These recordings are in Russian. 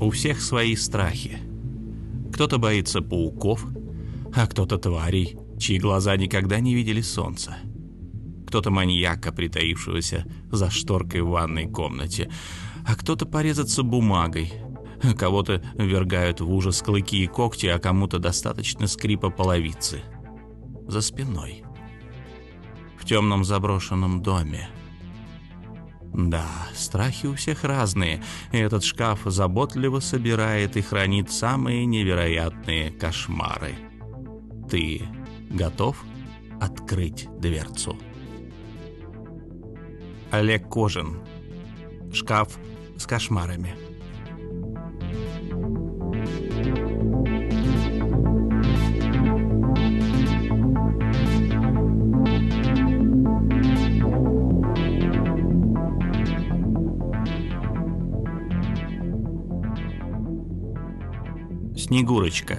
У всех свои страхи. Кто-то боится пауков, а кто-то тварей, чьи глаза никогда не видели солнца. Кто-то маньяка, притаившегося за шторкой в ванной комнате, а кто-то порезаться бумагой. Кого-то ввергают в ужас клыки и когти, а кому-то достаточно скрипа половицы. За спиной. В темном заброшенном доме. Да, страхи у всех разные, и этот шкаф заботливо собирает и хранит самые невероятные кошмары. Ты готов открыть дверцу? Олег Кожин. Шкаф с кошмарами. Снегурочка.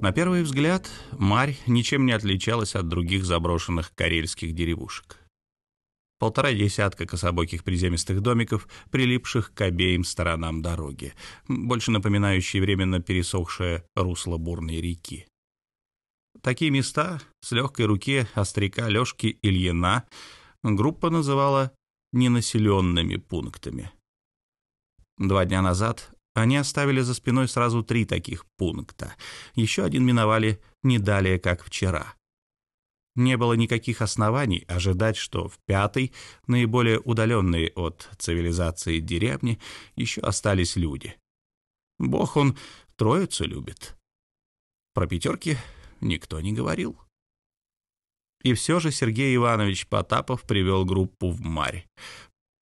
На первый взгляд, Марь ничем не отличалась от других заброшенных карельских деревушек. Полтора десятка кособоких приземистых домиков, прилипших к обеим сторонам дороги, больше напоминающие временно пересохшее русло бурной реки. Такие места с легкой руки остряка Лешки Ильина группа называла ненаселенными пунктами. Два дня назад они оставили за спиной сразу три таких пункта. Еще один миновали не далее, как вчера. Не было никаких оснований ожидать, что в пятой, наиболее удаленной от цивилизации деревни, еще остались люди. Бог он троицу любит. Про пятерки никто не говорил. И все же Сергей Иванович Потапов привел группу в Марь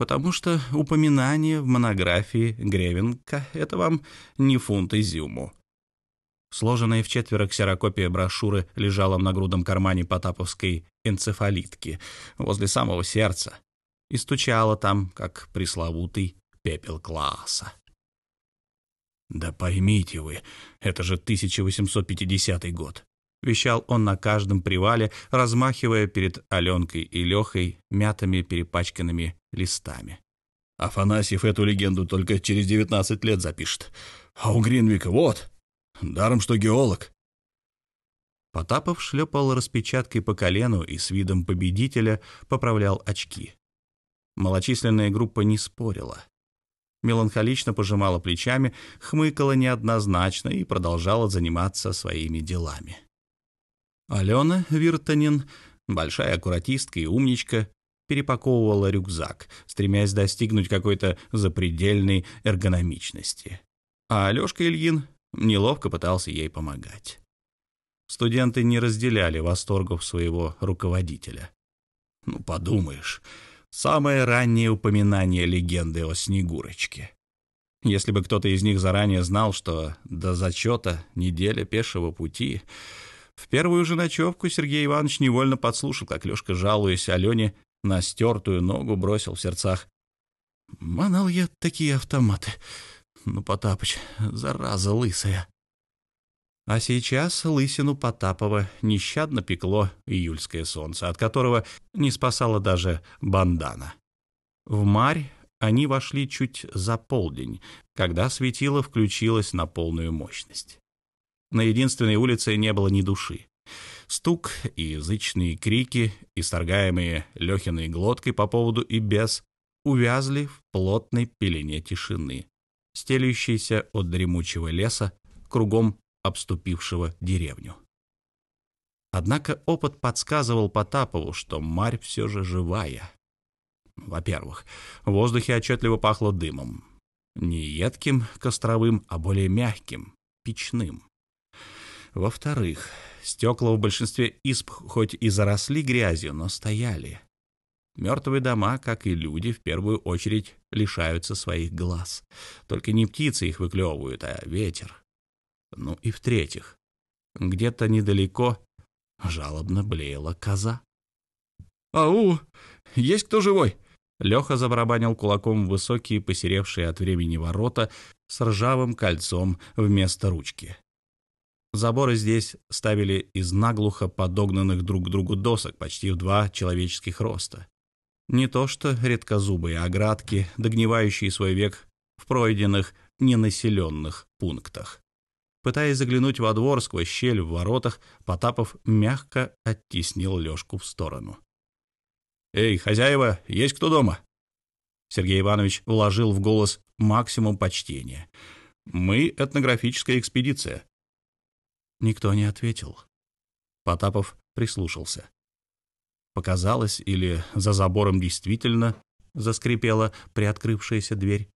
потому что упоминание в монографии Гревенка — это вам не фунт изюму. Сложенная в четверо ксерокопия брошюры лежала в нагрудном кармане потаповской энцефалитки возле самого сердца и стучала там, как пресловутый пепел класса. «Да поймите вы, это же 1850 год. — вещал он на каждом привале, размахивая перед Аленкой и Лехой мятыми перепачканными листами. «Афанасьев эту легенду только через 19 лет запишет. А у Гринвика вот, даром что геолог». Потапов шлепал распечаткой по колену и с видом победителя поправлял очки. Малочисленная группа не спорила. Меланхолично пожимала плечами, хмыкала неоднозначно и продолжала заниматься своими делами. Алена Виртанин, большая аккуратистка и умничка, перепаковывала рюкзак, стремясь достигнуть какой-то запредельной эргономичности. А Алешка Ильин неловко пытался ей помогать. Студенты не разделяли восторгов своего руководителя. Ну, подумаешь, самое раннее упоминание легенды о Снегурочке. Если бы кто-то из них заранее знал, что до зачета неделя пешего пути, в первую же ночевку Сергей Иванович невольно подслушал, как Лёшка, жалуясь Алене, на стертую ногу бросил в сердцах. «Манал я такие автоматы. Ну, Потапыч, зараза лысая». А сейчас лысину Потапова нещадно пекло июльское солнце, от которого не спасала даже бандана. В марь они вошли чуть за полдень, когда светило включилось на полную мощность. На единственной улице не было ни души. Стук и язычные крики, исторгаемые Лехиной глоткой по поводу и без, увязли в плотной пелене тишины, стелющейся от дремучего леса, кругом обступившего деревню. Однако опыт подсказывал Потапову, что Марь все же живая. Во-первых, в воздухе отчетливо пахло дымом. Не едким, костровым, а более мягким, печным. Во-вторых, стекла в большинстве исп хоть и заросли грязью, но стояли. Мертвые дома, как и люди, в первую очередь лишаются своих глаз. Только не птицы их выклевывают, а ветер. Ну и в-третьих, где-то недалеко жалобно блеяла коза. «Ау! Есть кто живой?» Леха забарабанил кулаком высокие, посеревшие от времени ворота с ржавым кольцом вместо ручки. Заборы здесь ставили из наглухо подогнанных друг к другу досок почти в два человеческих роста. Не то что редкозубые оградки, догнивающие свой век в пройденных ненаселенных пунктах. Пытаясь заглянуть во двор сквозь щель в воротах, Потапов мягко оттеснил Лёшку в сторону. «Эй, хозяева, есть кто дома?» Сергей Иванович вложил в голос максимум почтения. «Мы — этнографическая экспедиция». Никто не ответил. Потапов прислушался. Показалось, или за забором действительно заскрипела приоткрывшаяся дверь.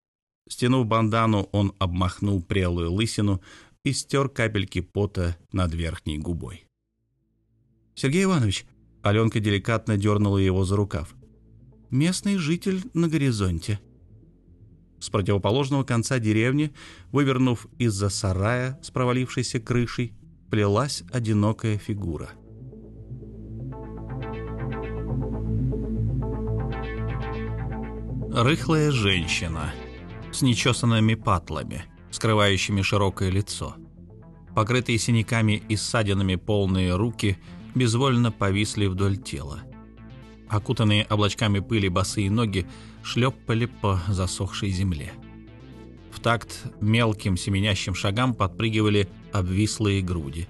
Стянув бандану, он обмахнул прелую лысину и стер капельки пота над верхней губой. «Сергей Иванович!» — Аленка деликатно дернула его за рукав. «Местный житель на горизонте». С противоположного конца деревни, вывернув из-за сарая с провалившейся крышей, плелась одинокая фигура. Рыхлая женщина с нечесанными патлами, скрывающими широкое лицо. Покрытые синяками и ссадинами полные руки безвольно повисли вдоль тела. Окутанные облачками пыли босые ноги шлепали по засохшей земле. В такт мелким семенящим шагам подпрыгивали обвислые груди,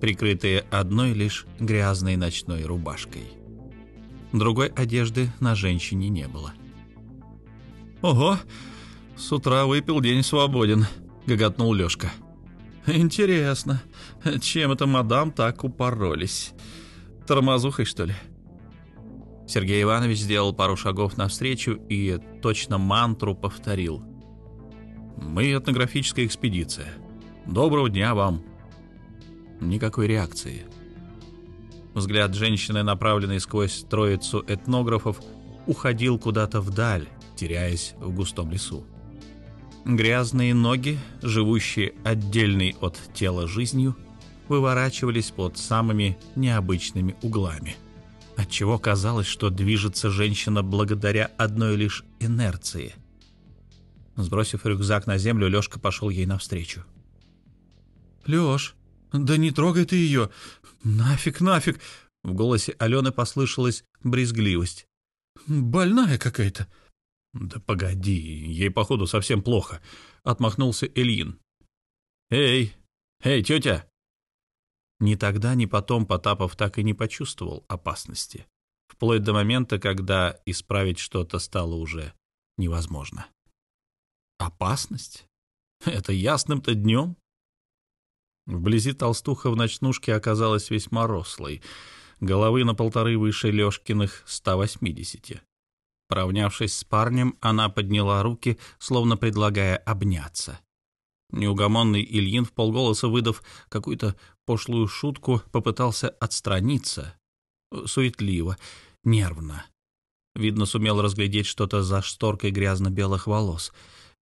прикрытые одной лишь грязной ночной рубашкой. Другой одежды на женщине не было. «Ого, с утра выпил, день свободен», — гоготнул Лёшка. «Интересно, чем это мадам так упоролись? Тормозухой, что ли?» Сергей Иванович сделал пару шагов навстречу и точно мантру повторил. «Мы этнографическая экспедиция. Доброго дня вам!» Никакой реакции. Взгляд женщины, направленный сквозь троицу этнографов, уходил куда-то вдаль, теряясь в густом лесу. Грязные ноги, живущие отдельной от тела жизнью, выворачивались под самыми необычными углами, отчего казалось, что движется женщина благодаря одной лишь инерции. Сбросив рюкзак на землю, Лёшка пошел ей навстречу. «Лёш, да не трогай ты ее! Нафиг, нафиг!» В голосе Алены послышалась брезгливость. «Больная какая-то!» «Да погоди, ей, походу, совсем плохо», — отмахнулся Ильин. «Эй, эй, тетя!» Ни тогда, ни потом Потапов так и не почувствовал опасности, вплоть до момента, когда исправить что-то стало уже невозможно. Опасность? Это ясным-то днем? Вблизи толстуха в ночнушке оказалась весьма рослой, головы на полторы выше Лёшкиных 180. Поравнявшись с парнем, она подняла руки, словно предлагая обняться. Неугомонный Ильин, в полголоса выдав какую-то пошлую шутку, попытался отстраниться. Суетливо, нервно. Видно, сумел разглядеть что-то за шторкой грязно-белых волос.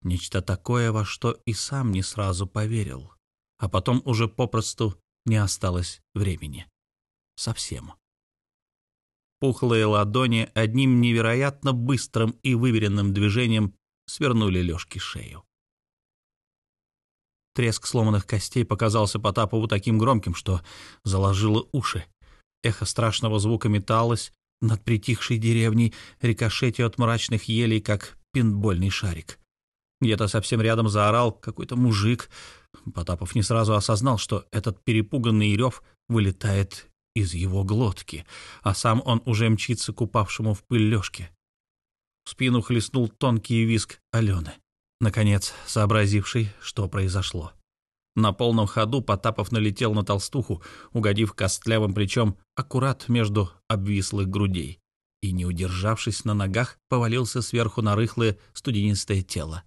Нечто такое, во что и сам не сразу поверил. А потом уже попросту не осталось времени. Совсем. Пухлые ладони одним невероятно быстрым и выверенным движением свернули Лёшке шею. Треск сломанных костей показался Потапову таким громким, что заложило уши. Эхо страшного звука металось над притихшей деревней, рикошетя от мрачных елей, как пинбольный шарик. Где-то совсем рядом заорал какой-то мужик. Потапов не сразу осознал, что этот перепуганный рев вылетает из его глотки, а сам он уже мчится к упавшему в пыль Лёшке. В спину хлестнул тонкий виск Алены, наконец сообразивший, что произошло. На полном ходу Потапов налетел на толстуху, угодив костлявым плечом аккурат между обвислых грудей, и, не удержавшись на ногах, повалился сверху на рыхлое студенистое тело.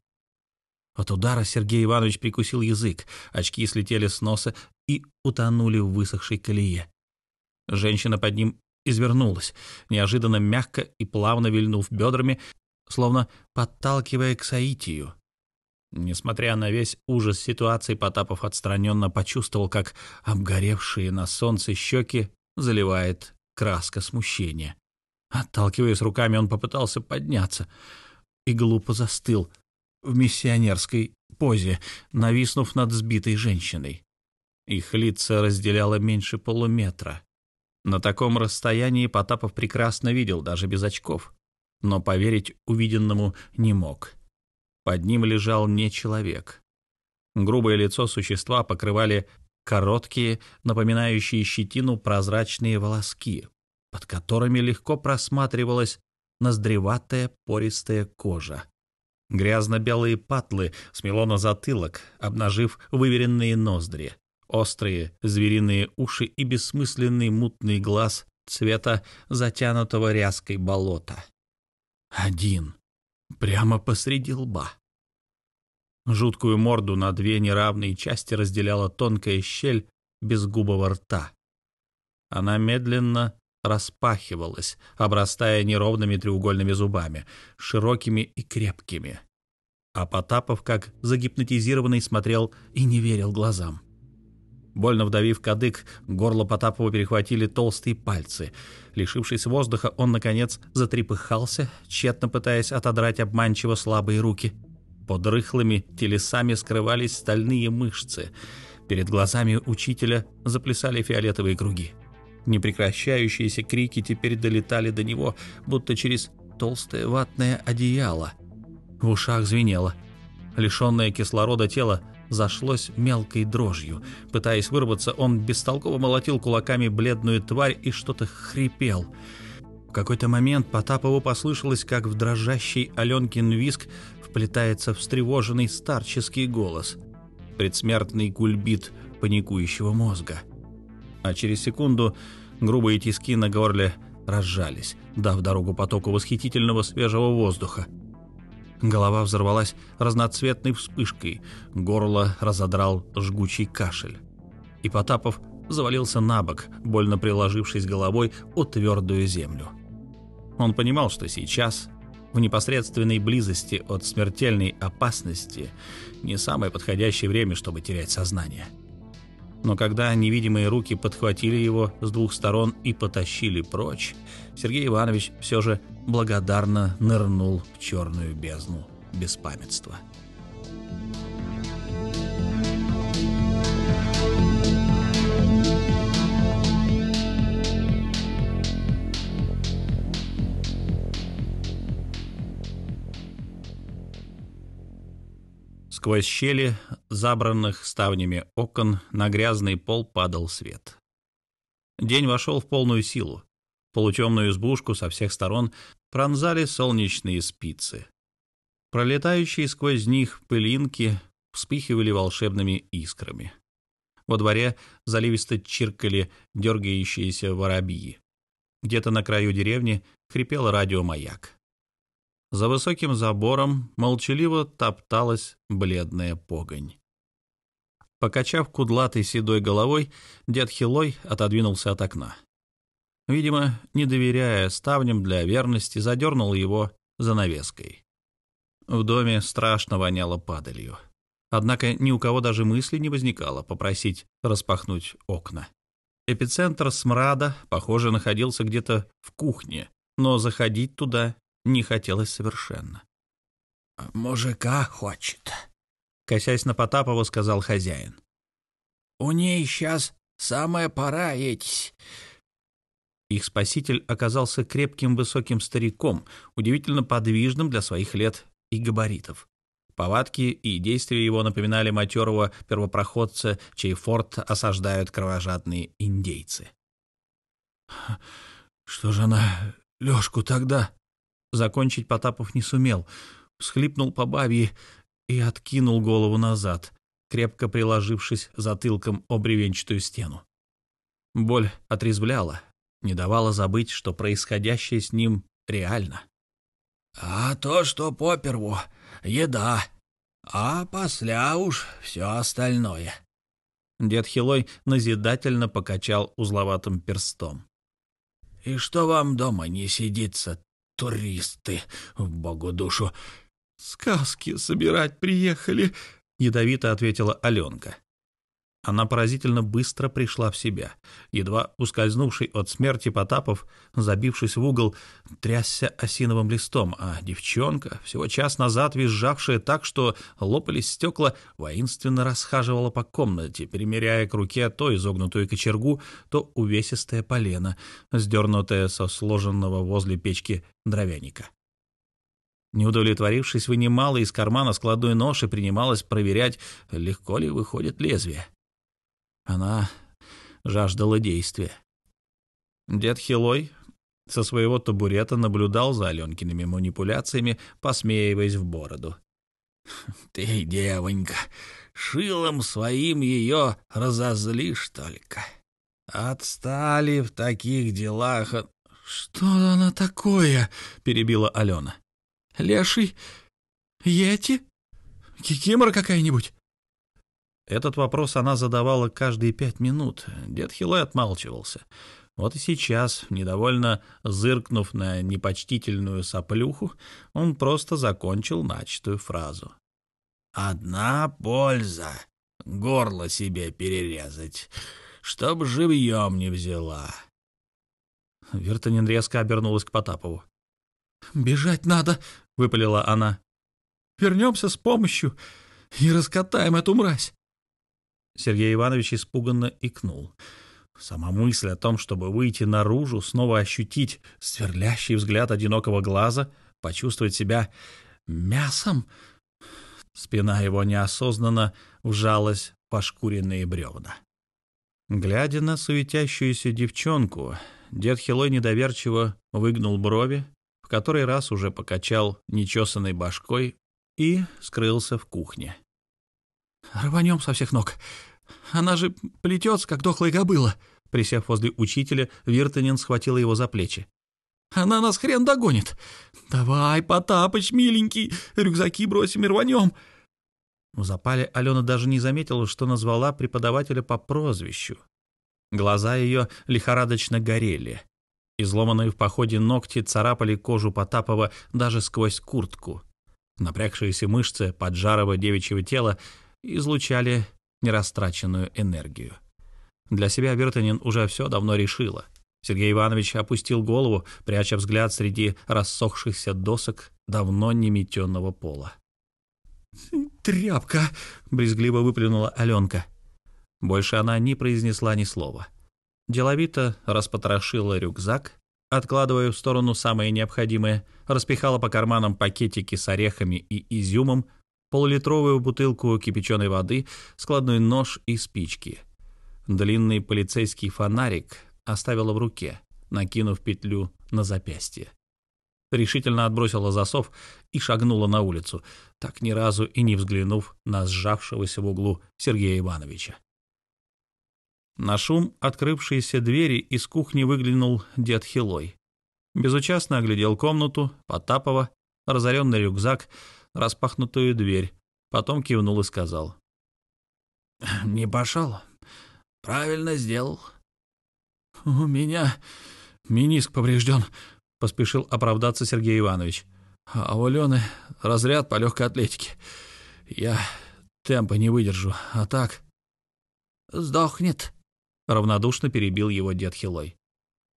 От удара Сергей Иванович прикусил язык, очки слетели с носа и утонули в высохшей колее. Женщина под ним извернулась, неожиданно мягко и плавно вильнув бедрами, словно подталкивая к Саитию. Несмотря на весь ужас ситуации, Потапов отстраненно почувствовал, как обгоревшие на солнце щеки заливает краска смущения. Отталкиваясь руками, он попытался подняться и глупо застыл в миссионерской позе, нависнув над сбитой женщиной. Их лица разделяло меньше полуметра. На таком расстоянии Потапов прекрасно видел, даже без очков, но поверить увиденному не мог. Под ним лежал не человек. Грубое лицо существа покрывали короткие, напоминающие щетину прозрачные волоски, под которыми легко просматривалась ноздреватая пористая кожа. Грязно-белые патлы смело на затылок, обнажив выверенные ноздри, острые звериные уши и бессмысленный мутный глаз цвета затянутого ряской болота. Один, прямо посреди лба. Жуткую морду на две неравные части разделяла тонкая щель безгубого рта. Она медленно распахивалась, обрастая неровными треугольными зубами, широкими и крепкими. А Потапов, как загипнотизированный, смотрел и не верил глазам. Больно вдавив кадык, горло Потапова перехватили толстые пальцы. Лишившись воздуха, он, наконец, затрепыхался, тщетно пытаясь отодрать обманчиво слабые руки. Под рыхлыми телесами скрывались стальные мышцы. Перед глазами учителя заплясали фиолетовые круги. Непрекращающиеся крики теперь долетали до него, будто через толстое ватное одеяло. В ушах звенело. Лишенное кислорода тело зашлось мелкой дрожью. Пытаясь вырваться, он бестолково молотил кулаками бледную тварь и что-то хрипел. В какой-то момент Потапову послышалось, как в дрожащий Аленкин виск вплетается встревоженный старческий голос. Предсмертный кульбит паникующего мозга. А через секунду грубые тиски на горле разжались, дав дорогу потоку восхитительного свежего воздуха. Голова взорвалась разноцветной вспышкой, горло разодрал жгучий кашель. И Потапов завалился на бок, больно приложившись головой о твердую землю. Он понимал, что сейчас, в непосредственной близости от смертельной опасности, не самое подходящее время, чтобы терять сознание. Но когда невидимые руки подхватили его с двух сторон и потащили прочь, Сергей Иванович все же благодарно нырнул в черную бездну беспамятства. Сквозь щели, забранных ставнями окон, на грязный пол падал свет. День вошел в полную силу. Полутемную избушку со всех сторон пронзали солнечные спицы. Пролетающие сквозь них пылинки вспыхивали волшебными искрами. Во дворе заливисто чиркали дергающиеся воробьи. Где-то на краю деревни хрипел радиомаяк. За высоким забором молчаливо топталась бледная погонь. Покачав кудлатой седой головой, дед Хилой отодвинулся от окна. Видимо, не доверяя ставням для верности, задернул его занавеской. В доме страшно воняло падалью. Однако ни у кого даже мысли не возникало попросить распахнуть окна. Эпицентр смрада, похоже, находился где-то в кухне, но заходить туда не хотелось совершенно. «Мужика хочет», — косясь на Потапова, сказал хозяин. «У ней сейчас самая пора этись». Их спаситель оказался крепким высоким стариком, удивительно подвижным для своих лет и габаритов. Повадки и действия его напоминали матерого первопроходца, чей форт осаждают кровожадные индейцы. «Что же она Лёшку тогда?» Закончить Потапов не сумел. Всхлипнул по бабье и откинул голову назад, крепко приложившись затылком о бревенчатую стену. Боль отрезвляла, не давала забыть, что происходящее с ним реально. «А то, что поперву, еда, а после уж все остальное». Дед Хилой назидательно покачал узловатым перстом. «И что вам дома не сидится, туристы, богу душу. «Сказки собирать приехали», — ядовито ответила Аленка. Она поразительно быстро пришла в себя. Едва ускользнувший от смерти Потапов, забившись в угол, трясся осиновым листом, а девчонка, всего час назад визжавшая так, что лопались стекла, воинственно расхаживала по комнате, перемеряя к руке то изогнутую кочергу, то увесистое полено, сдернутое со сложенного возле печки дровяника. Не удовлетворившись, вынимала из кармана складной нож и принималась проверять, легко ли выходит лезвие. Она жаждала действия. Дед Хилой со своего табурета наблюдал за Аленкиными манипуляциями, посмеиваясь в бороду. «Ты, девонька, шилом своим ее разозлишь только. Отстали в таких делах...» «Что она такое?» — перебила Алена. «Леший? Йети? Кикимора какая-нибудь?» Этот вопрос она задавала каждые пять минут. Дед Хилой отмалчивался. Вот и сейчас, недовольно зыркнув на непочтительную соплюху, он просто закончил начатую фразу. «Одна польза — горло себе перерезать, чтоб живьем не взяла». Вертанин резко обернулась к Потапову. «Бежать надо!» — выпалила она. «Вернемся с помощью и раскатаем эту мразь!» Сергей Иванович испуганно икнул. Сама мысль о том, чтобы выйти наружу, снова ощутить сверлящий взгляд одинокого глаза, почувствовать себя мясом. Спина его неосознанно вжалась в пошкуренные бревна. Глядя на суетящуюся девчонку, дед Хилой недоверчиво выгнул брови, в который раз уже покачал нечесанной башкой и скрылся в кухне. «Рванем со всех ног. Она же плетется, как дохлая кобыла». Присев возле учителя, Виртанин схватил его за плечи. «Она нас хрен догонит! Давай, Потапыч, миленький, рюкзаки бросим и рванем!» В запале Алена даже не заметила, что назвала преподавателя по прозвищу. Глаза ее лихорадочно горели. Изломанные в походе ногти царапали кожу Потапова даже сквозь куртку. Напрягшиеся мышцы поджарого девичьего тела излучали нерастраченную энергию. Для себя Вертанин уже все давно решила. Сергей Иванович опустил голову, пряча взгляд среди рассохшихся досок давно неметенного пола. «Тряпка!» — брезгливо выплюнула Аленка. Больше она не произнесла ни слова. Деловито распотрошила рюкзак, откладывая в сторону самое необходимое, распихала по карманам пакетики с орехами и изюмом, полулитровую бутылку кипяченой воды, складной нож и спички. Длинный полицейский фонарик оставила в руке, накинув петлю на запястье. Решительно отбросила засов и шагнула на улицу, так ни разу и не взглянув на сжавшегося в углу Сергея Ивановича. На шум открывшейся двери из кухни выглянул дед Хилой. Безучастно оглядел комнату, Потапова, разоренный рюкзак, распахнутую дверь, потом кивнул и сказал. «Не пошел. Правильно сделал». «У меня миниск поврежден», — поспешил оправдаться Сергей Иванович. «А у Лены разряд по легкой атлетике. Я темпа не выдержу, а так...» «Сдохнет», — равнодушно перебил его дед Хилой.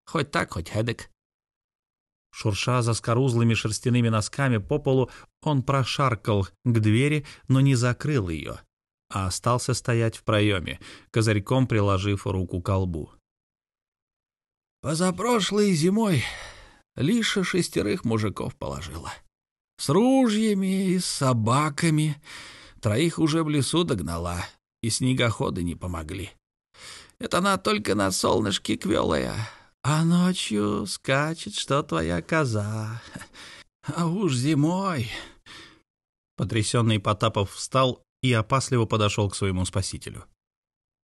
«Хоть так, хоть эдак». Шурша за скорузлыми шерстяными носками по полу, он прошаркал к двери, но не закрыл ее, а остался стоять в проеме, козырьком приложив руку к колбу. «Позапрошлой зимой Лиша шестерых мужиков положила. С ружьями и с собаками. Троих уже в лесу догнала, и снегоходы не помогли. Это она только на солнышке квелая, а ночью скачет, что твоя коза. А уж зимой...» Потрясенный Потапов встал и опасливо подошел к своему спасителю.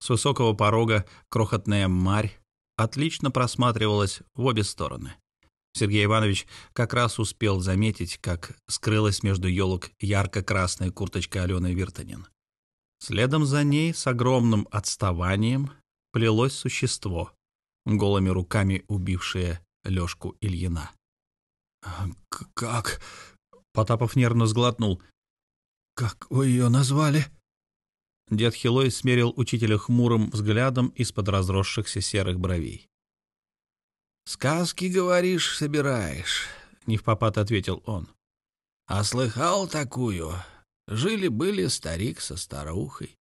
С высокого порога крохотная марь отлично просматривалась в обе стороны. Сергей Иванович как раз успел заметить, как скрылась между елок ярко-красная курточка Алены Виртанин. Следом за ней с огромным отставанием плелось существо, голыми руками убившее Лёшку Ильина. «Как?» — Потапов нервно сглотнул. «Как вы ее назвали?» Дед Хилой смерил учителя хмурым взглядом из-под разросшихся серых бровей. «Сказки, говоришь, собираешь?» — не в попад ответил он. «А слыхал такую? Жили-были старик со старухой,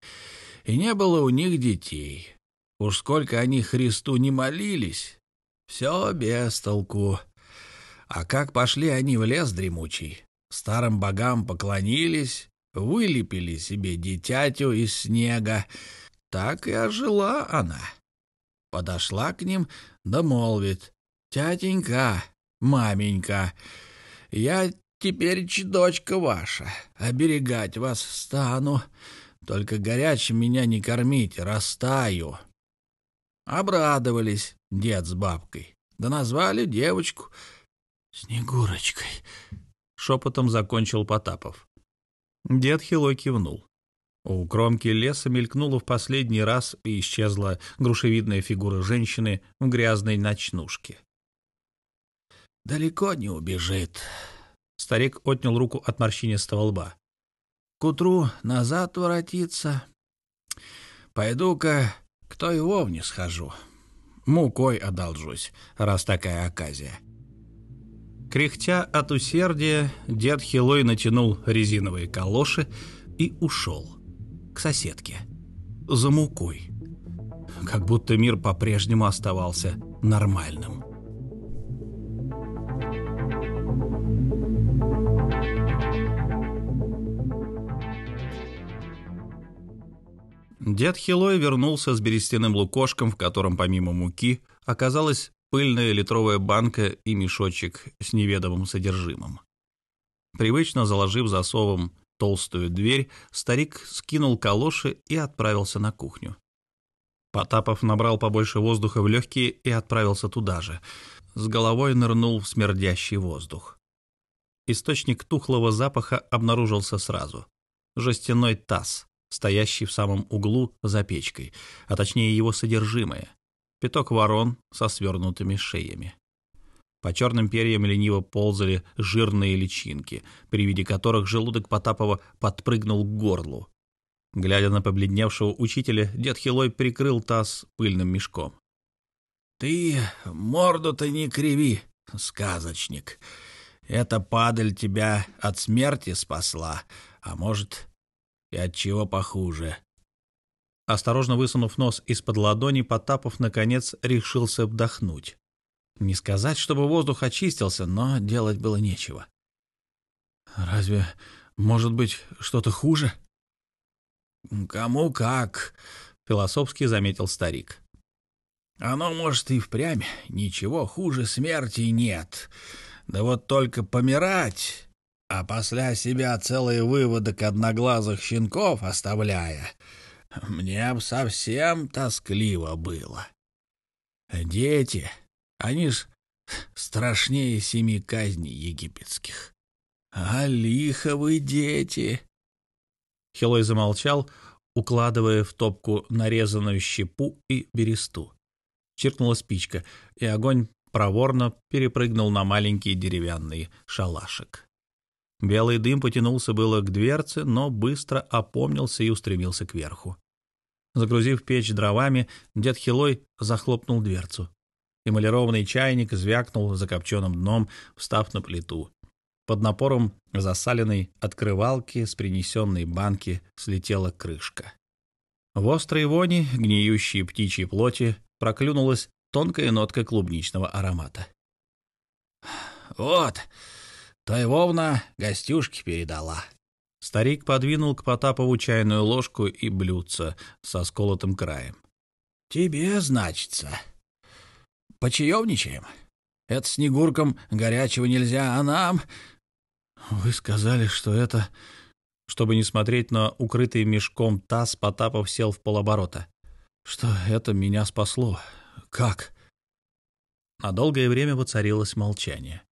и не было у них детей. Уж сколько они Христу не молились, все без толку. А как пошли они в лес дремучий, старым богам поклонились, вылепили себе дитятю из снега. Так и ожила она. Подошла к ним, да молвит, «Тятенька, маменька, я теперь дочка ваша, оберегать вас стану, только горячим меня не кормите, растаю». Обрадовались дед с бабкой, да назвали девочку Снегурочкой. Шепотом закончил Потапов. Дед Хилой кивнул. У кромки леса мелькнула в последний раз и исчезла грушевидная фигура женщины в грязной ночнушке. «Далеко не убежит». Старик отнял руку от морщинистого лба. «К утру назад воротиться. Пойду-ка к той вовне схожу. Мукой одолжусь, раз такая оказия». Кряхтя от усердия, дед Хилой натянул резиновые калоши и ушел к соседке за мукой. Как будто мир по-прежнему оставался нормальным. Дед Хилой вернулся с берестяным лукошком, в котором помимо муки оказалась пыльная литровая банка и мешочек с неведомым содержимым. Привычно заложив засовом толстую дверь, старик скинул калоши и отправился на кухню. Потапов набрал побольше воздуха в легкие и отправился туда же. С головой нырнул в смердящий воздух. Источник тухлого запаха обнаружился сразу. Жестяной таз, стоящий в самом углу за печкой, а точнее его содержимое пяток ворон со свернутыми шеями. По черным перьям лениво ползали жирные личинки, при виде которых желудок Потапова подпрыгнул к горлу. Глядя на побледневшего учителя, дед Хилой прикрыл таз пыльным мешком. — Ты морду-то не криви, сказочник. Эта падаль тебя от смерти спасла, а может, и от чего похуже. Осторожно высунув нос из-под ладони, Потапов, наконец, решился вдохнуть. Не сказать, чтобы воздух очистился, но делать было нечего. «Разве может быть что-то хуже?» «Кому как», — философски заметил старик. «Оно, может, и впрямь ничего хуже смерти нет. Да вот только помирать, а после себя целый выводок одноглазых щенков оставляя, мне б совсем тоскливо было. Дети, они ж страшнее семи казней египетских. А лиховы дети. Хилой замолчал, укладывая в топку нарезанную щепу и бересту. Чиркнула спичка, и огонь проворно перепрыгнул на маленький деревянный шалашик. Белый дым потянулся было к дверце, но быстро опомнился и устремился кверху. Загрузив печь дровами, дед Хилой захлопнул дверцу. Эмалированный чайник звякнул закопченным дном, встав на плиту. Под напором засаленной открывалки с принесенной банки слетела крышка. В острой вони, гниющей птичьей плоти, проклюнулась тонкая нотка клубничного аромата. «Вот, той Вовна гостюшки передала». Старик подвинул к Потапову чайную ложку и блюдце со сколотым краем. «Тебе, значится. Почаевничаем? Это снегуркам горячего нельзя, а нам...» «Вы сказали, что это...» Чтобы не смотреть на укрытый мешком таз, Потапов сел в полоборота. «Что это меня спасло? Как?» На долгое время воцарилось молчание.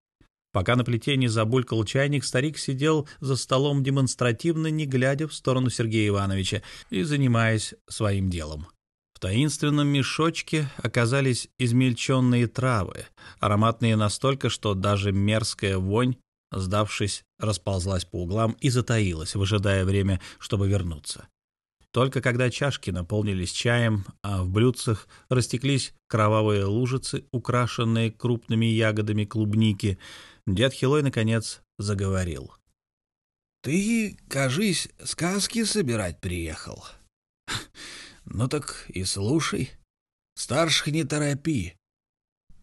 Пока на плите не забулькал чайник, старик сидел за столом демонстративно, не глядя в сторону Сергея Ивановича и занимаясь своим делом. В таинственном мешочке оказались измельченные травы, ароматные настолько, что даже мерзкая вонь, сдавшись, расползлась по углам и затаилась, выжидая время, чтобы вернуться. Только когда чашки наполнились чаем, а в блюдцах растеклись кровавые лужицы, украшенные крупными ягодами клубники, дед Хилой, наконец, заговорил. — Ты, кажись, сказки собирать приехал. — Ну так и слушай. Старших не торопи.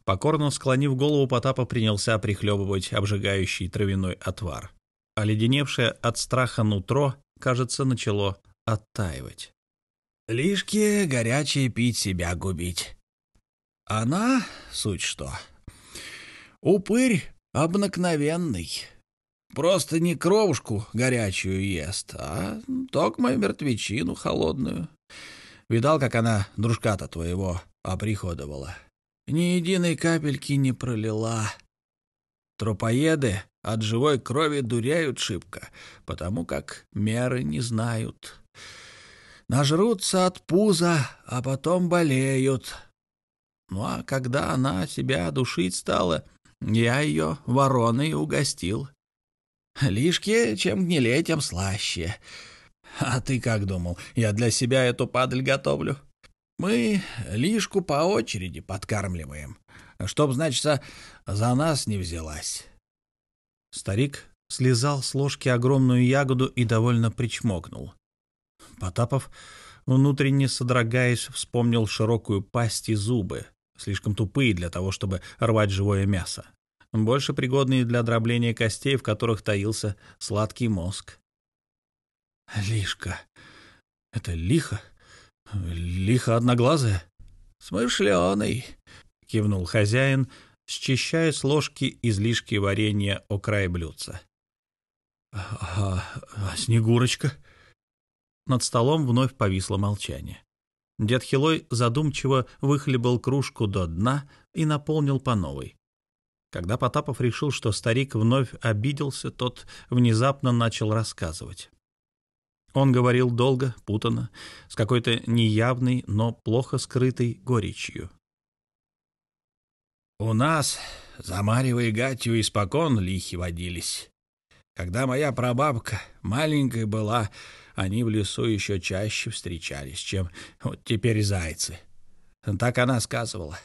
Покорно склонив голову, Потапа принялся прихлебывать обжигающий травяной отвар. Оледеневшее от страха нутро, кажется, начало оттаивать. «Лишки горячее пить себя губить. Она, суть что, упырь обыкновенный. Просто не кровушку горячую ест, а токмо мертвечину холодную. Видал, как она дружка-то твоего оприходовала? Ни единой капельки не пролила. Трупоеды от живой крови дуряют шибко, потому как меры не знают. Нажрутся от пуза, а потом болеют. Ну а когда она себя душить стала, я ее вороной угостил. Лишки, чем гнилее, тем слаще. А ты как думал, я для себя эту падаль готовлю? Мы лишку по очереди подкармливаем, чтоб, значит, за нас не взялась. Старик слезал с ложки огромную ягоду и довольно причмокнул. Потапов, внутренне содрогаясь, вспомнил широкую пасть и зубы, слишком тупые для того, чтобы рвать живое мясо, больше пригодные для дробления костей, в которых таился сладкий мозг. Лишка. Это лихо? Лихо одноглазая? Смышленый, кивнул хозяин, счищая с ложки излишки варенья о край блюдца. А, а, а Снегурочка? Над столом вновь повисло молчание. Дед Хилой задумчиво выхлебал кружку до дна и наполнил по новой. Когда Потапов решил, что старик вновь обиделся, тот внезапно начал рассказывать. Он говорил долго, путанно, с какой-то неявной, но плохо скрытой горечью. «У нас за Марьева и Гатью испокон лихи водились. Когда моя прабабка маленькая была, они в лесу еще чаще встречались, чем вот теперь зайцы. Так она сказывала.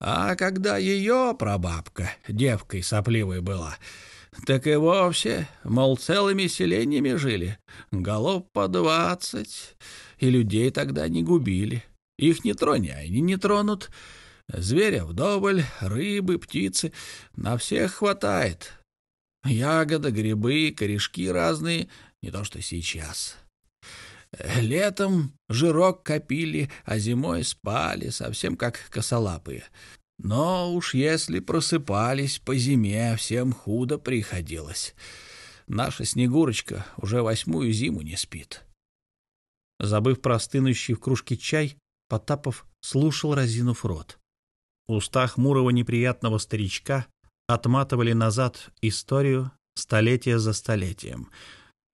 А когда ее прабабка девкой сопливой была, так и вовсе, мол, целыми селениями жили, голов по двадцать, и людей тогда не губили. Их не тронь, они не тронут. Зверя вдоволь, рыбы, птицы, на всех хватает. Ягоды, грибы, корешки разные, не то что сейчас. Летом жирок копили, а зимой спали, совсем как косолапые. Но уж если просыпались по зиме, всем худо приходилось. Наша Снегурочка уже восьмую зиму не спит. Забыв про стынущий в кружке чай, Потапов слушал, разинув рот. Уста хмурого неприятного старичка отматывали назад историю столетия за столетием,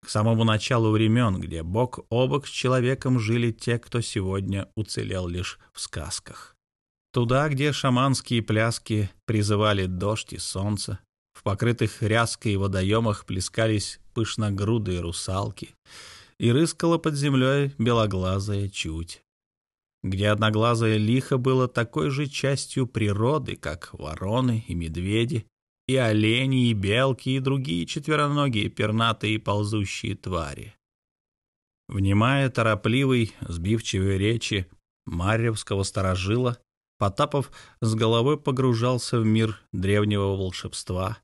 к самому началу времен, где бок о бок с человеком жили те, кто сегодня уцелел лишь в сказках. Туда, где шаманские пляски призывали дождь и солнце, в покрытых ряской водоемах плескались пышногрудые русалки, и рыскала под землей белоглазая чуть, где одноглазое лихо было такой же частью природы, как вороны и медведи, и олени, и белки, и другие четвероногие, пернатые ползущие твари. Внимая торопливой, сбивчивой речи Марьевского сторожила, Потапов с головой погружался в мир древнего волшебства,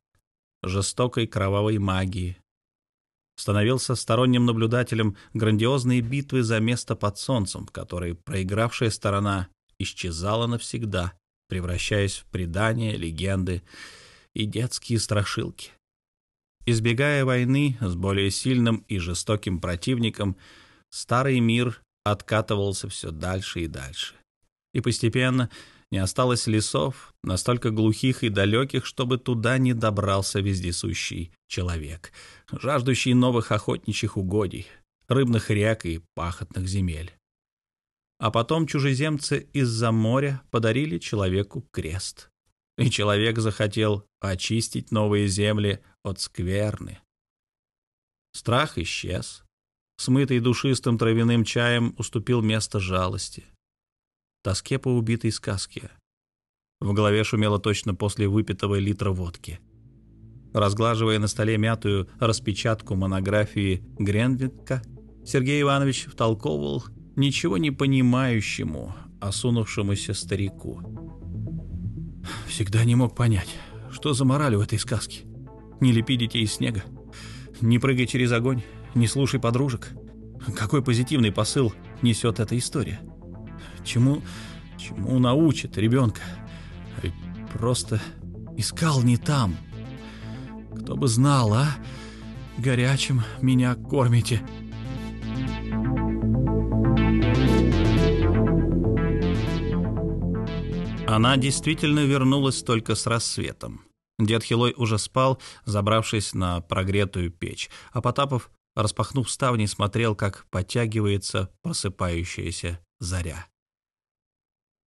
жестокой кровавой магии. Становился сторонним наблюдателем грандиозной битвы за место под солнцем, в которой проигравшая сторона исчезала навсегда, превращаясь в предания, легенды и детские страшилки. Избегая войны с более сильным и жестоким противником, старый мир откатывался все дальше и дальше и постепенно не осталось лесов, настолько глухих и далеких, чтобы туда не добрался вездесущий человек, жаждущий новых охотничьих угодий, рыбных рек и пахотных земель. А потом чужеземцы из-за моря подарили человеку крест. И человек захотел очистить новые земли от скверны. Страх исчез. Смытый душистым травяным чаем уступил место жалости тоске по убитой сказке. В голове шумело точно после выпитого литра водки. Разглаживая на столе мятую распечатку монографии Гренвитка, Сергей Иванович втолковывал ничего не понимающему, осунувшемуся старику. Всегда не мог понять, что за мораль в этой сказке. Не лепи детей из снега. Не прыгай через огонь, не слушай подружек. Какой позитивный посыл несет эта история? Чему, чему научит ребенка? Просто искал не там. Кто бы знал, а? Горячим меня кормите. Она действительно вернулась только с рассветом. Дед Хилой уже спал, забравшись на прогретую печь, а Потапов, распахнув ставни, смотрел, как подтягивается просыпающаяся заря.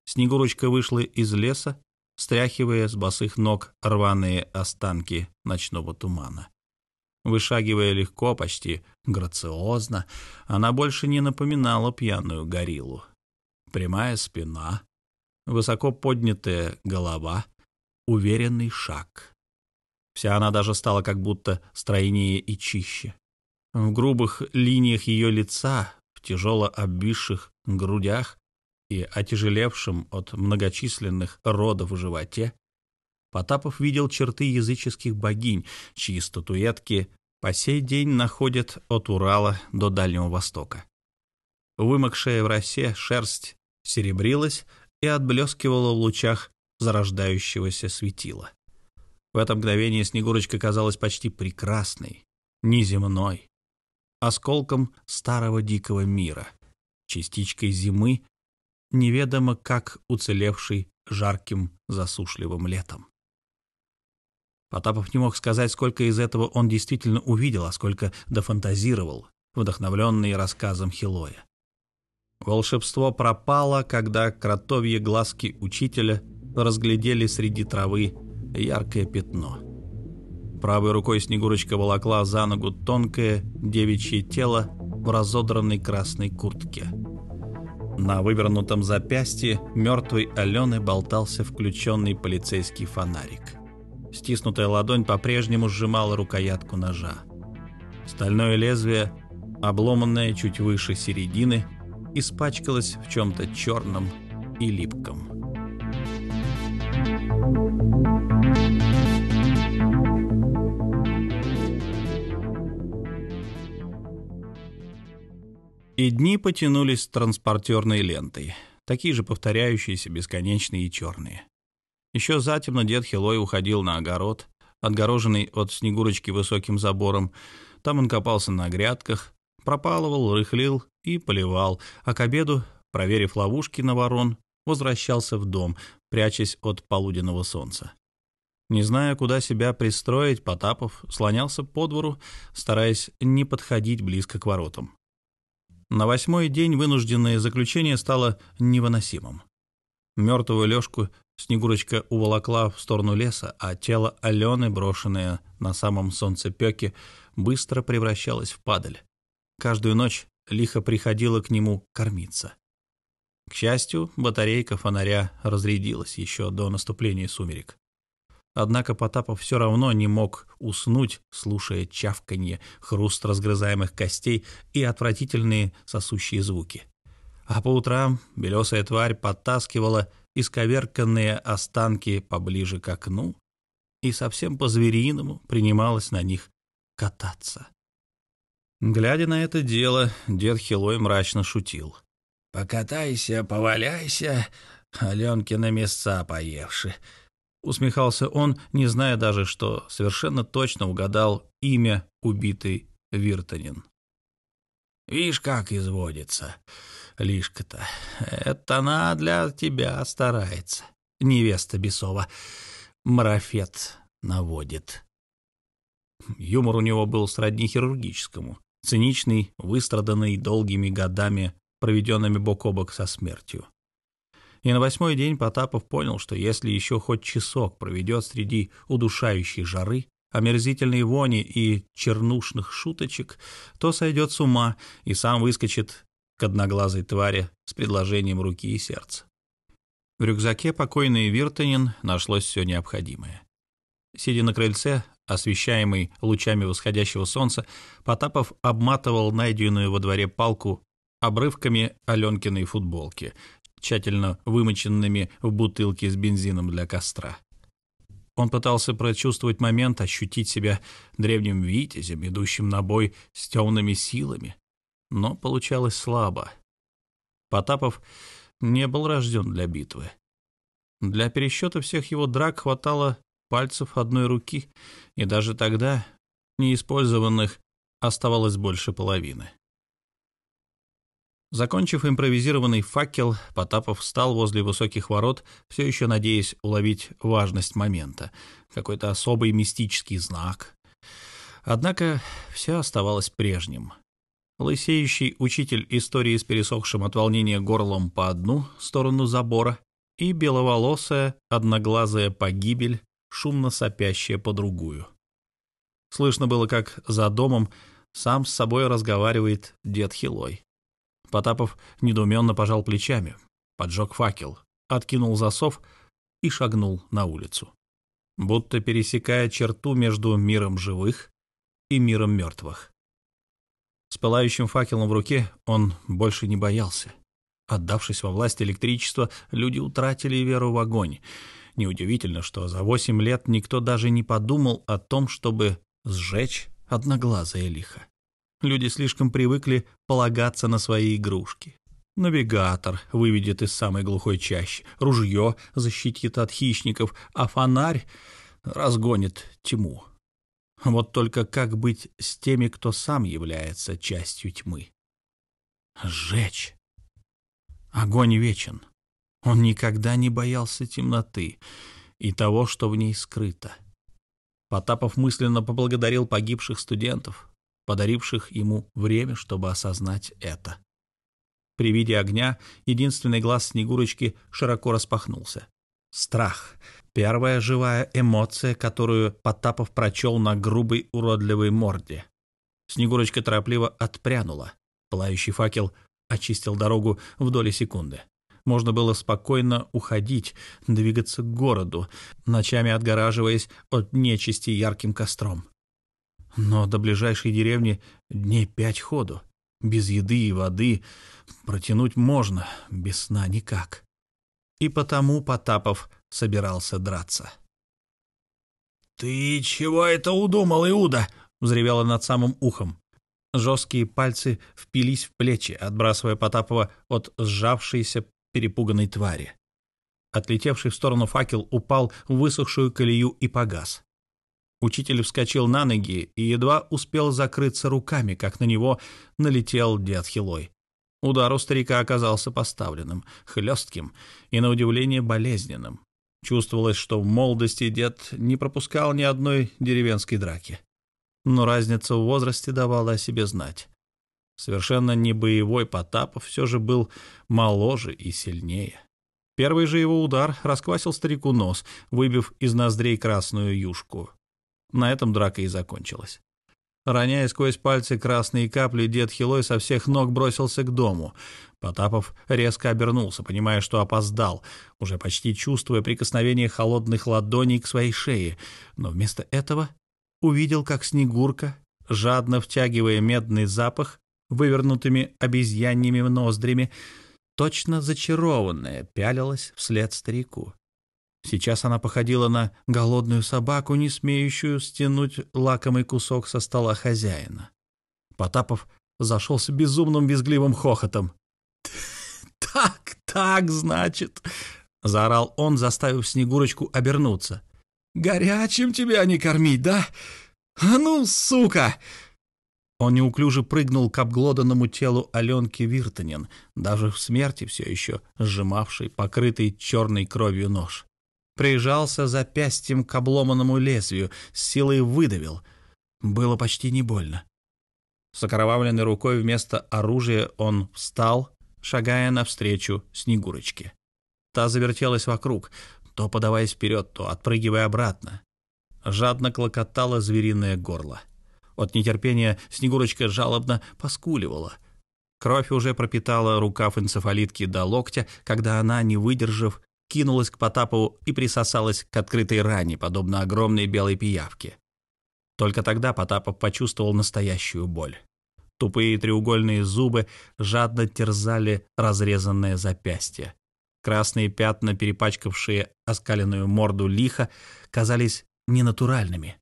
Снегурочка вышла из леса, стряхивая с босых ног рваные останки ночного тумана. Вышагивая легко, почти грациозно, она больше не напоминала пьяную гориллу. Прямая спина, высоко поднятая голова, уверенный шаг. Вся она даже стала как будто стройнее и чище. В грубых линиях ее лица, в тяжело обвисших грудях и отяжелевшем от многочисленных родов животе, Потапов видел черты языческих богинь, чьи статуэтки по сей день находят от Урала до Дальнего Востока. Вымокшая в росе шерсть серебрилась и отблескивала в лучах зарождающегося светила. В это мгновение Снегурочка казалась почти прекрасной, неземной, осколком старого дикого мира, частичкой зимы, неведомо как уцелевшей жарким засушливым летом. Потапов не мог сказать, сколько из этого он действительно увидел, а сколько дофантазировал, вдохновленный рассказом Хилоя. Волшебство пропало, когда кротовьи глазки учителя разглядели среди травы яркое пятно. Правой рукой Снегурочка волокла за ногу тонкое девичье тело в разодранной красной куртке. На вывернутом запястье мертвой Алены болтался включенный полицейский фонарик. Стиснутая ладонь по-прежнему сжимала рукоятку ножа. Стальное лезвие, обломанное чуть выше середины, испачкалась в чем-то черном и липком. И дни потянулись транспортерной лентой, такие же повторяющиеся, бесконечные и черные. Еще затемно дед Хилой уходил на огород, отгороженный от Снегурочки высоким забором. Там он копался на грядках, пропалывал, рыхлил и поливал, а к обеду, проверив ловушки на ворон, возвращался в дом, прячась от полуденного солнца. Не зная, куда себя пристроить, Потапов слонялся по двору, стараясь не подходить близко к воротам. На восьмой день вынужденное заключение стало невыносимым. Мертвую Лёшку Снегурочка уволокла в сторону леса, а тело Алены, брошенное на самом солнцепёке, быстро превращалось в падаль. Каждую ночь лихо приходила к нему кормиться. К счастью, батарейка фонаря разрядилась еще до наступления сумерек. Однако Потапов все равно не мог уснуть, слушая чавканье, хруст разгрызаемых костей и отвратительные сосущие звуки. А по утрам белесая тварь подтаскивала исковерканные останки поближе к окну и совсем по-звериному принималась на них кататься. Глядя на это дело, дед Хилой мрачно шутил. «Покатайся, поваляйся, Аленкина места поевши». Усмехался он, не зная даже, что совершенно точно угадал имя убитый Виртанин. «Вишь, как изводится, Лишка-то. Это она для тебя старается, невеста Бесова. Марафет наводит». Юмор у него был сродни хирургическому циничный, выстраданный долгими годами, проведенными бок о бок со смертью. И на восьмой день Потапов понял, что если еще хоть часок проведет среди удушающей жары, омерзительной вони и чернушных шуточек, то сойдет с ума и сам выскочит к одноглазой твари с предложением руки и сердца. В рюкзаке покойный Виртанин нашлось все необходимое. Сидя на крыльце, освещаемый лучами восходящего солнца, Потапов обматывал найденную во дворе палку обрывками Аленкиной футболки, тщательно вымоченными в бутылке с бензином для костра. Он пытался прочувствовать момент, ощутить себя древним витязем, идущим на бой с темными силами, но получалось слабо. Потапов не был рожден для битвы. Для пересчета всех его драк хватало пальцев одной руки, и даже тогда неиспользованных оставалось больше половины. Закончив импровизированный факел, Потапов встал возле высоких ворот, все еще надеясь уловить важность момента, какой-то особый мистический знак. Однако все оставалось прежним. Лысеющий учитель истории с пересохшим от волнения горлом по одну сторону забора и беловолосая, одноглазая погибель, шумно сопящая по другую. Слышно было, как за домом сам с собой разговаривает дед Хилой. Потапов недоуменно пожал плечами, поджег факел, откинул засов и шагнул на улицу, будто пересекая черту между миром живых и миром мертвых. С пылающим факелом в руке он больше не боялся. Отдавшись во власть электричества, люди утратили веру в огонь. Неудивительно, что за восемь лет никто даже не подумал о том, чтобы сжечь одноглазое лихо. Люди слишком привыкли полагаться на свои игрушки. Навигатор выведет из самой глухой чащи, ружье защитит от хищников, а фонарь разгонит тьму. Вот только как быть с теми, кто сам является частью тьмы? Сжечь. Огонь вечен. Он никогда не боялся темноты и того, что в ней скрыто. Потапов мысленно поблагодарил погибших студентов, подаривших ему время, чтобы осознать это. При виде огня единственный глаз Снегурочки широко распахнулся. Страх — первая живая эмоция, которую Потапов прочел на грубой уродливой морде. Снегурочка торопливо отпрянула. Пылающий факел очистил дорогу в доли секунды. Можно было спокойно уходить, двигаться к городу, ночами отгораживаясь от нечисти ярким костром. Но до ближайшей деревни дней пять ходу. Без еды и воды протянуть можно, без сна никак. И потому Потапов собирался драться. «Ты чего это удумал, Иуда?» — взревело над самым ухом. Жесткие пальцы впились в плечи, отбрасывая Потапова от сжавшейся перепуганной твари. Отлетевший в сторону факел упал в высохшую колею и погас. Учитель вскочил на ноги и едва успел закрыться руками, как на него налетел дед Хилой. Удар у старика оказался поставленным, хлестким и, на удивление, болезненным. Чувствовалось, что в молодости дед не пропускал ни одной деревенской драки. Но разница в возрасте давала о себе знать. Совершенно не боевой Потапов все же был моложе и сильнее. Первый же его удар расквасил старику нос, выбив из ноздрей красную юшку. На этом драка и закончилась. Роняя сквозь пальцы красные капли, дед Хилой со всех ног бросился к дому. Потапов резко обернулся, понимая, что опоздал, уже почти чувствуя прикосновение холодных ладоней к своей шее, но вместо этого увидел, как Снегурка, жадно втягивая медный запах, вывернутыми обезьяньими ноздрями, точно зачарованная, пялилась вслед старику. Сейчас она походила на голодную собаку, не смеющую стянуть лакомый кусок со стола хозяина. Потапов зашелся безумным визгливым хохотом. «Так, так, значит!» — заорал он, заставив Снегурочку обернуться. «Горячим тебя не кормить, да? А ну, сука!» Он неуклюже прыгнул к обглоданному телу Аленки Виртанин, даже в смерти все еще сжимавший покрытый черной кровью нож прижался запястьем к обломанному лезвию, с силой выдавил. Было почти не больно. С окровавленной рукой вместо оружия он встал, шагая навстречу Снегурочке. Та завертелась вокруг, то подаваясь вперед, то отпрыгивая обратно. Жадно клокотало звериное горло. От нетерпения Снегурочка жалобно поскуливала. Кровь уже пропитала рукав энцефалитки до локтя, когда она, не выдержав, кинулась к Потапову и присосалась к открытой ране, подобно огромной белой пиявке. Только тогда Потапов почувствовал настоящую боль. Тупые треугольные зубы жадно терзали разрезанное запястье. Красные пятна, перепачкавшие оскаленную морду лиха, казались ненатуральными.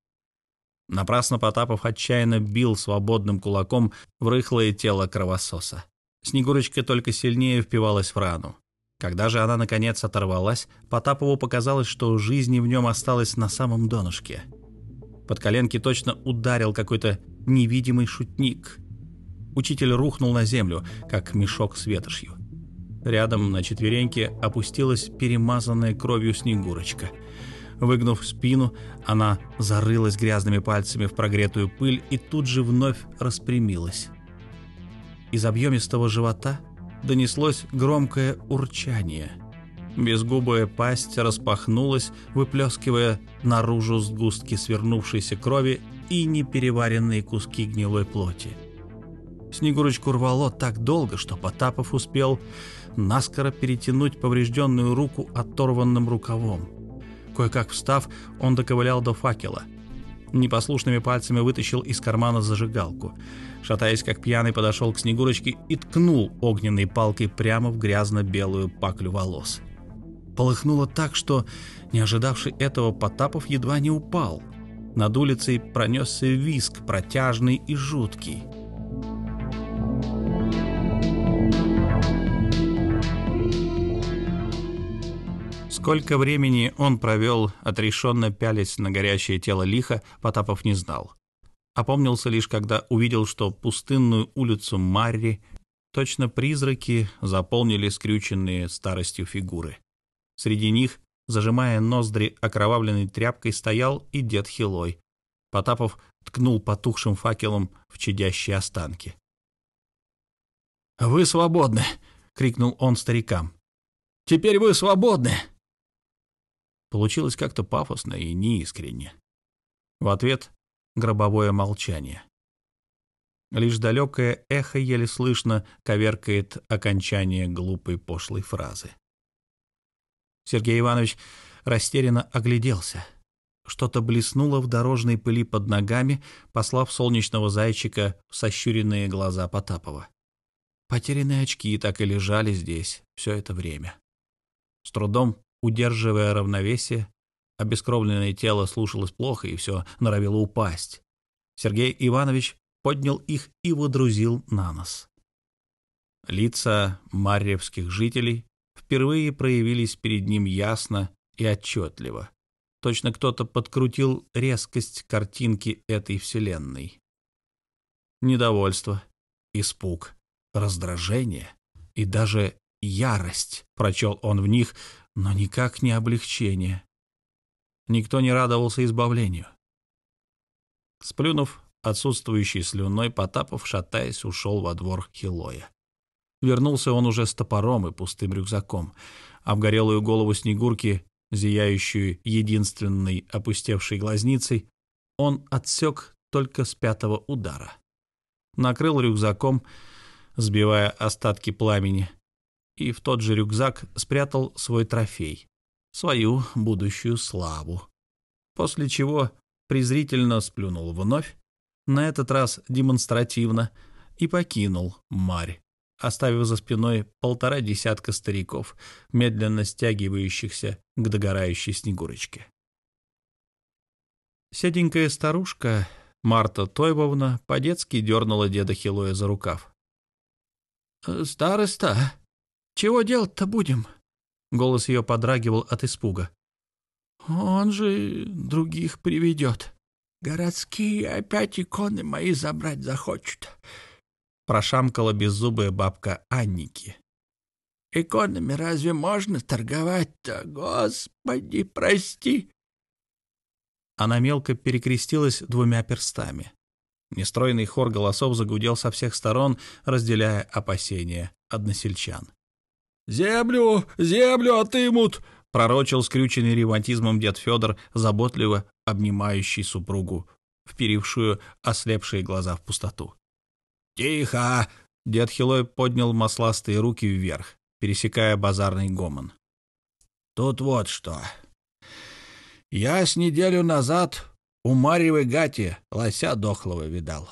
Напрасно Потапов отчаянно бил свободным кулаком в рыхлое тело кровососа. Снегурочка только сильнее впивалась в рану. Когда же она, наконец, оторвалась, Потапову показалось, что жизни в нем осталось на самом донышке. Под коленки точно ударил какой-то невидимый шутник. Учитель рухнул на землю, как мешок с ветошью. Рядом на четвереньке опустилась перемазанная кровью Снегурочка. Выгнув спину, она зарылась грязными пальцами в прогретую пыль и тут же вновь распрямилась. Из объемистого живота донеслось громкое урчание. Безгубая пасть распахнулась, выплескивая наружу сгустки свернувшейся крови и непереваренные куски гнилой плоти. Снегурочку рвало так долго, что Потапов успел наскоро перетянуть поврежденную руку оторванным рукавом. Кое-как встав, он доковылял до факела. Непослушными пальцами вытащил из кармана зажигалку. Шатаясь как пьяный, подошел к Снегурочке и ткнул огненной палкой прямо в грязно-белую паклю волос. Полыхнуло так, что, не ожидавший этого, Потапов едва не упал. Над улицей пронесся виск, протяжный и жуткий. Сколько времени он провел, отрешенно пялясь на горящее тело лиха, Потапов не знал. Опомнился лишь, когда увидел, что пустынную улицу Марри точно призраки заполнили скрюченные старостью фигуры. Среди них, зажимая ноздри окровавленной тряпкой, стоял и дед Хилой. Потапов ткнул потухшим факелом в чадящие останки. «Вы свободны!» — крикнул он старикам. «Теперь вы свободны!» Получилось как-то пафосно и неискренне. В ответ гробовое молчание. Лишь далекое эхо еле слышно коверкает окончание глупой пошлой фразы. Сергей Иванович растерянно огляделся. Что-то блеснуло в дорожной пыли под ногами, послав солнечного зайчика в сощуренные глаза Потапова. Потерянные очки так и лежали здесь все это время. С трудом Удерживая равновесие, обескровленное тело слушалось плохо и все норовило упасть. Сергей Иванович поднял их и водрузил на нос. Лица марьевских жителей впервые проявились перед ним ясно и отчетливо. Точно кто-то подкрутил резкость картинки этой вселенной. Недовольство, испуг, раздражение и даже ярость прочел он в них, но никак не облегчение. Никто не радовался избавлению. Сплюнув отсутствующей слюной, Потапов, шатаясь, ушел во двор Хилоя. Вернулся он уже с топором и пустым рюкзаком. Обгорелую голову Снегурки, зияющую единственной опустевшей глазницей, он отсек только с пятого удара. Накрыл рюкзаком, сбивая остатки пламени, и в тот же рюкзак спрятал свой трофей, свою будущую славу. После чего презрительно сплюнул вновь, на этот раз демонстративно, и покинул Марь, оставив за спиной полтора десятка стариков, медленно стягивающихся к догорающей снегурочке. Седенькая старушка Марта Тойвовна по-детски дернула деда Хилоя за рукав. «Староста!» Чего делать-то будем?» Голос ее подрагивал от испуга. «Он же других приведет. Городские опять иконы мои забрать захочут», — прошамкала беззубая бабка Анники. «Иконами разве можно торговать-то? Господи, прости!» Она мелко перекрестилась двумя перстами. Нестройный хор голосов загудел со всех сторон, разделяя опасения односельчан. «Землю, землю отымут!» — пророчил скрюченный ревматизмом дед Федор, заботливо обнимающий супругу, вперившую ослепшие глаза в пустоту. «Тихо!» — дед Хилой поднял масластые руки вверх, пересекая базарный гомон. «Тут вот что. Я с неделю назад у Марьевой гати лося дохлого видал.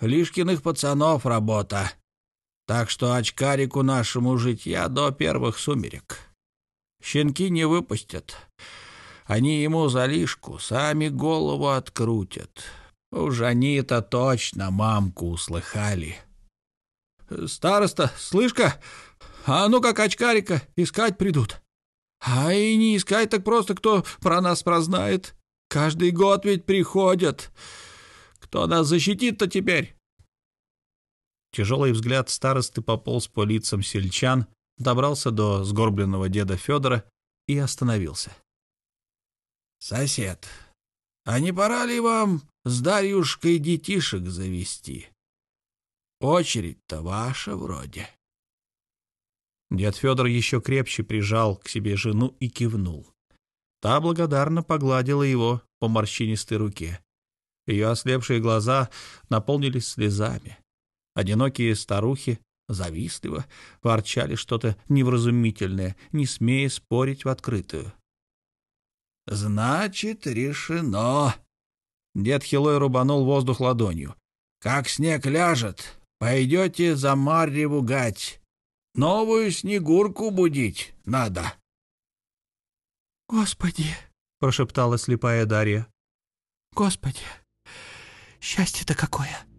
Лишкиных пацанов работа. Так что очкарику нашему житья до первых сумерек. Щенки не выпустят. Они ему за лишку сами голову открутят. Уж они-то точно мамку услыхали. Староста, слышка, а ну как очкарика искать придут. А и не искать так просто, кто про нас прознает. Каждый год ведь приходят. Кто нас защитит-то теперь? Тяжелый взгляд старосты пополз по лицам сельчан, добрался до сгорбленного деда Федора и остановился. «Сосед, а не пора ли вам с Дарьюшкой детишек завести? Очередь-то ваша вроде». Дед Федор еще крепче прижал к себе жену и кивнул. Та благодарно погладила его по морщинистой руке. Ее ослепшие глаза наполнились слезами. Одинокие старухи завистливо ворчали что-то невразумительное, не смея спорить в открытую. «Значит, решено!» Дед Хилой рубанул воздух ладонью. «Как снег ляжет, пойдете за Марьеву гать. Новую снегурку будить надо». «Господи!» — прошептала слепая Дарья. «Господи, счастье-то какое!»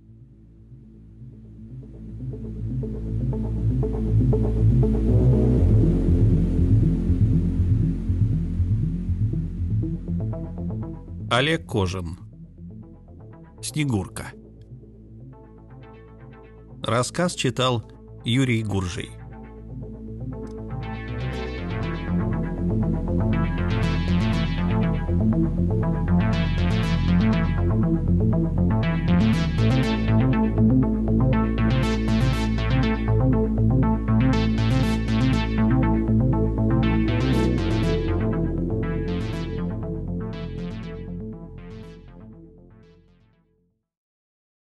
Олег Кожин. Снегурка. Рассказ читал Юрий Гуржий.